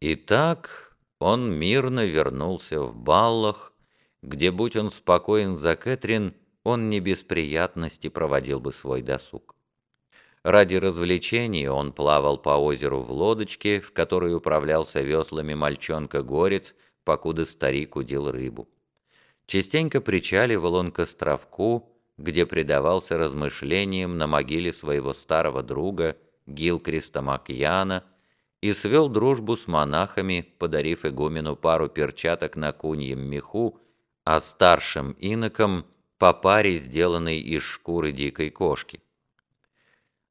Итак, он мирно вернулся в Баллах, где, будь он спокоен за Кэтрин, он не без приятности проводил бы свой досуг. Ради развлечения он плавал по озеру в лодочке, в которой управлялся веслами мальчонка-горец, покуда старик удил рыбу. Частенько причаливал он к островку, где предавался размышлениям на могиле своего старого друга Гилкриста Макьяна, и свел дружбу с монахами, подарив игумену пару перчаток на куньем меху, а старшим инокам по паре, сделанной из шкуры дикой кошки.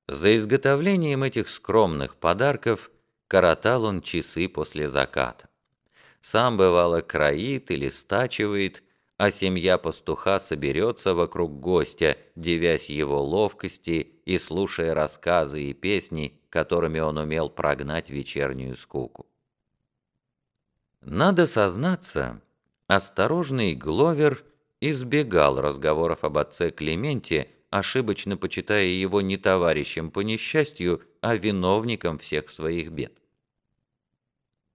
За изготовлением этих скромных подарков коротал он часы после заката. Сам, бывало, кроит или стачивает, а семья пастуха соберется вокруг гостя, девясь его ловкости и слушая рассказы и песни, которыми он умел прогнать вечернюю скуку. Надо сознаться, осторожный Гловер избегал разговоров об отце Клементе, ошибочно почитая его не товарищем по несчастью, а виновником всех своих бед.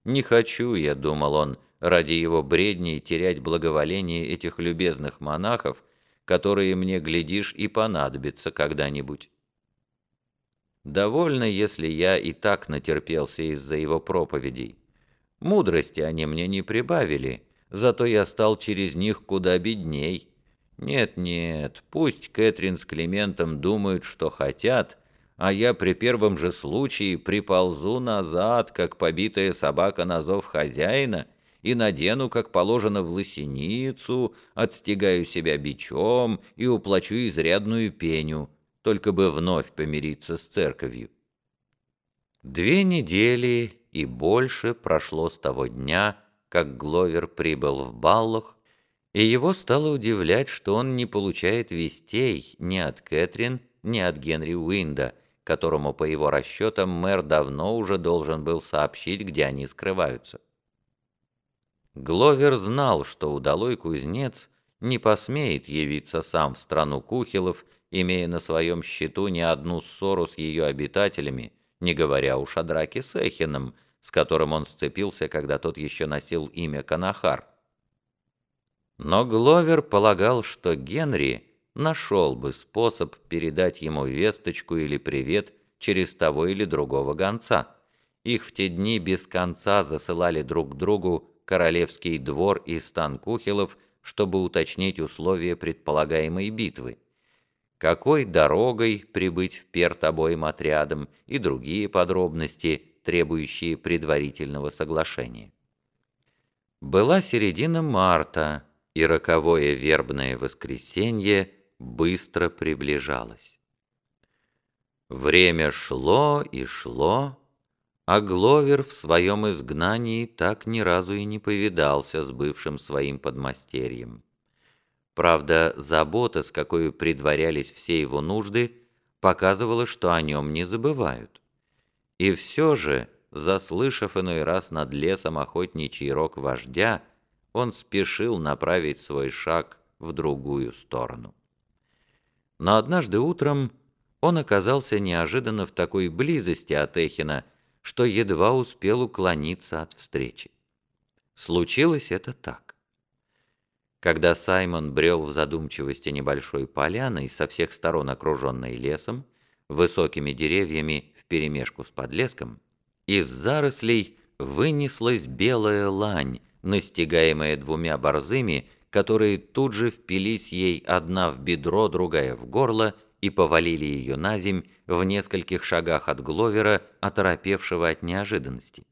«Не хочу я», — думал он, — ради его бредней терять благоволение этих любезных монахов, которые мне, глядишь, и понадобятся когда-нибудь. Довольно, если я и так натерпелся из-за его проповедей. Мудрости они мне не прибавили, зато я стал через них куда бедней. Нет-нет, пусть Кэтрин с Климентом думают, что хотят, а я при первом же случае приползу назад, как побитая собака на зов хозяина, и надену, как положено, в лысиницу, отстегаю себя бичом и уплачу изрядную пеню, только бы вновь помириться с церковью. Две недели и больше прошло с того дня, как Гловер прибыл в Баллах, и его стало удивлять, что он не получает вестей ни от Кэтрин, ни от Генри Уинда, которому, по его расчетам, мэр давно уже должен был сообщить, где они скрываются. Гловер знал, что удалой кузнец не посмеет явиться сам в страну Кухилов имея на своем счету не одну ссору с ее обитателями, не говоря уж о драке с Эхином, с которым он сцепился, когда тот еще носил имя Канахар. Но Гловер полагал, что Генри нашел бы способ передать ему весточку или привет через того или другого гонца. Их в те дни без конца засылали друг другу королевский двор и стан Кухилов, чтобы уточнить условия предполагаемой битвы какой дорогой прибыть в Перт обоим отрядом и другие подробности, требующие предварительного соглашения. Была середина марта, и роковое вербное воскресенье быстро приближалось. Время шло и шло, а Гловер в своем изгнании так ни разу и не повидался с бывшим своим подмастерьем. Правда, забота, с какой предварялись все его нужды, показывала, что о нем не забывают. И все же, заслышав иной раз над лесом охотничий рог вождя, он спешил направить свой шаг в другую сторону. Но однажды утром он оказался неожиданно в такой близости от Эхина, что едва успел уклониться от встречи. Случилось это так. Когда Саймон брел в задумчивости небольшой поляной, со всех сторон окруженной лесом, высокими деревьями вперемешку с подлеском, из зарослей вынеслась белая лань, настигаемая двумя борзыми, которые тут же впились ей одна в бедро, другая в горло и повалили ее на земь в нескольких шагах от Гловера, оторопевшего от неожиданности.